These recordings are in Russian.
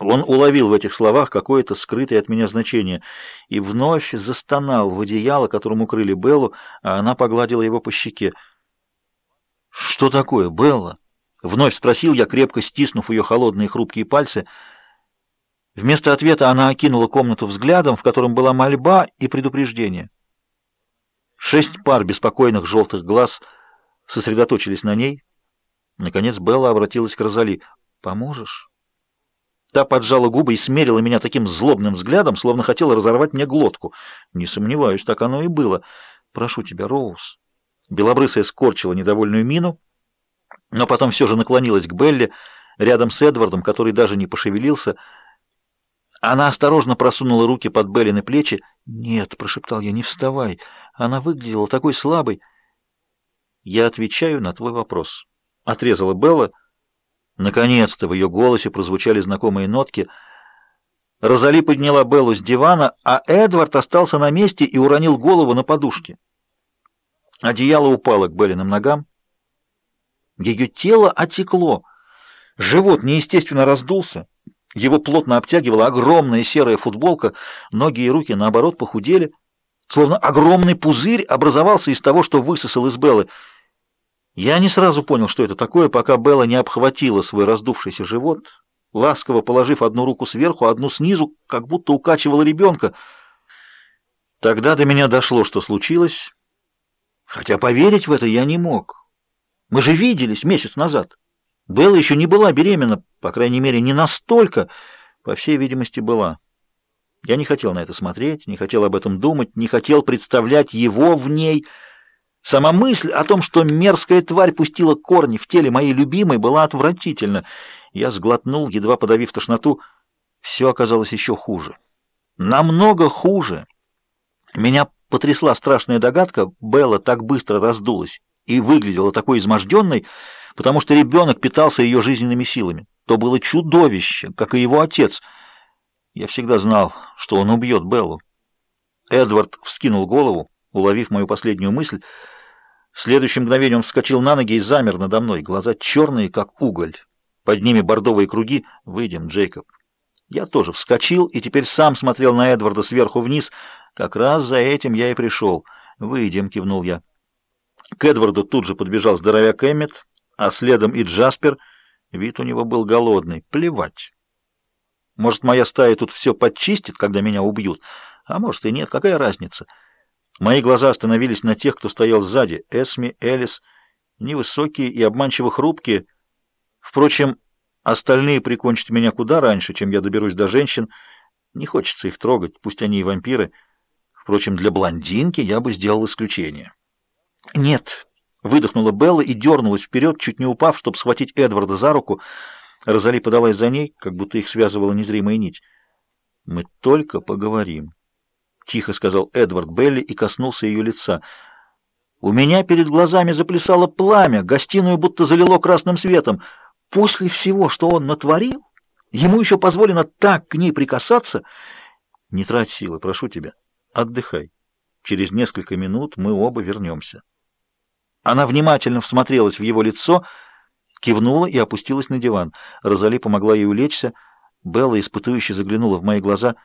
Он уловил в этих словах какое-то скрытое от меня значение и вновь застонал в одеяло, которым укрыли Беллу, а она погладила его по щеке. «Что такое, Белла?» — вновь спросил я, крепко стиснув ее холодные хрупкие пальцы. Вместо ответа она окинула комнату взглядом, в котором была мольба и предупреждение. Шесть пар беспокойных желтых глаз сосредоточились на ней. Наконец Белла обратилась к Розали. «Поможешь?» Та поджала губы и смерила меня таким злобным взглядом, словно хотела разорвать мне глотку. Не сомневаюсь, так оно и было. Прошу тебя, Роуз. Белобрысая скорчила недовольную мину, но потом все же наклонилась к Белле, рядом с Эдвардом, который даже не пошевелился. Она осторожно просунула руки под Беллины плечи. «Нет», — прошептал я, — «не вставай. Она выглядела такой слабой». «Я отвечаю на твой вопрос», — отрезала Белла, — Наконец-то в ее голосе прозвучали знакомые нотки. Розали подняла Беллу с дивана, а Эдвард остался на месте и уронил голову на подушке. Одеяло упало к Беллиным ногам. Ее тело отекло. Живот неестественно раздулся. Его плотно обтягивала огромная серая футболка, ноги и руки, наоборот, похудели. Словно огромный пузырь образовался из того, что высосал из Беллы. Я не сразу понял, что это такое, пока Белла не обхватила свой раздувшийся живот, ласково положив одну руку сверху, а одну снизу, как будто укачивала ребенка. Тогда до меня дошло, что случилось, хотя поверить в это я не мог. Мы же виделись месяц назад. Белла еще не была беременна, по крайней мере, не настолько, по всей видимости, была. Я не хотел на это смотреть, не хотел об этом думать, не хотел представлять его в ней — Сама мысль о том, что мерзкая тварь пустила корни в теле моей любимой, была отвратительна. Я сглотнул, едва подавив тошноту. Все оказалось еще хуже. Намного хуже. Меня потрясла страшная догадка. Белла так быстро раздулась и выглядела такой изможденной, потому что ребенок питался ее жизненными силами. То было чудовище, как и его отец. Я всегда знал, что он убьет Беллу. Эдвард вскинул голову, уловив мою последнюю мысль, в следующем мгновение он вскочил на ноги и замер надо мной, глаза черные, как уголь. Под ними бордовые круги. «Выйдем, Джейкоб». Я тоже вскочил и теперь сам смотрел на Эдварда сверху вниз. Как раз за этим я и пришел. «Выйдем», — кивнул я. К Эдварду тут же подбежал здоровяк Эммет, а следом и Джаспер. Вид у него был голодный. Плевать. Может, моя стая тут все подчистит, когда меня убьют, а может и нет, какая разница?» Мои глаза остановились на тех, кто стоял сзади. Эсми, Элис, невысокие и обманчиво хрупкие. Впрочем, остальные прикончат меня куда раньше, чем я доберусь до женщин. Не хочется их трогать, пусть они и вампиры. Впрочем, для блондинки я бы сделал исключение. «Нет!» — выдохнула Белла и дернулась вперед, чуть не упав, чтобы схватить Эдварда за руку. Розали подалась за ней, как будто их связывала незримая нить. «Мы только поговорим». — тихо сказал Эдвард Белли и коснулся ее лица. «У меня перед глазами заплясало пламя, гостиную будто залило красным светом. После всего, что он натворил, ему еще позволено так к ней прикасаться. Не трать силы, прошу тебя, отдыхай. Через несколько минут мы оба вернемся». Она внимательно всмотрелась в его лицо, кивнула и опустилась на диван. Розали помогла ей улечься. Белла испытующе заглянула в мои глаза.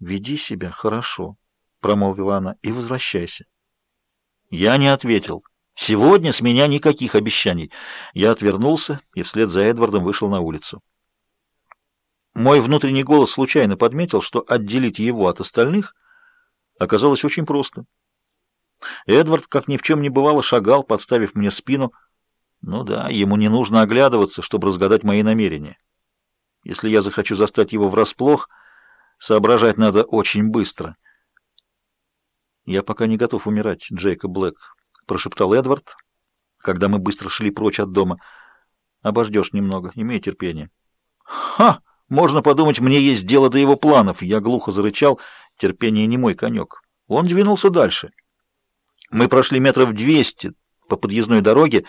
«Веди себя хорошо» промолвила она, — и возвращайся. Я не ответил. Сегодня с меня никаких обещаний. Я отвернулся и вслед за Эдвардом вышел на улицу. Мой внутренний голос случайно подметил, что отделить его от остальных оказалось очень просто. Эдвард, как ни в чем не бывало, шагал, подставив мне спину. Ну да, ему не нужно оглядываться, чтобы разгадать мои намерения. Если я захочу застать его врасплох, соображать надо очень быстро — «Я пока не готов умирать, Джейкоб Блэк», — прошептал Эдвард, когда мы быстро шли прочь от дома. «Обождешь немного, имей терпение». «Ха! Можно подумать, мне есть дело до его планов!» Я глухо зарычал. Терпение не мой конек. Он двинулся дальше. Мы прошли метров двести по подъездной дороге.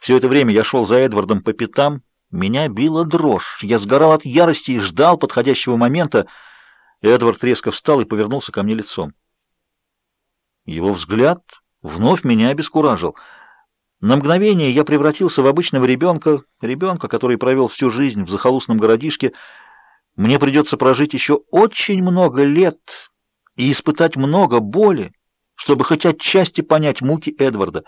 Все это время я шел за Эдвардом по пятам. Меня била дрожь. Я сгорал от ярости и ждал подходящего момента. Эдвард резко встал и повернулся ко мне лицом. Его взгляд вновь меня обескуражил. На мгновение я превратился в обычного ребенка, ребенка, который провел всю жизнь в захолустном городишке. Мне придется прожить еще очень много лет и испытать много боли, чтобы хоть отчасти понять муки Эдварда.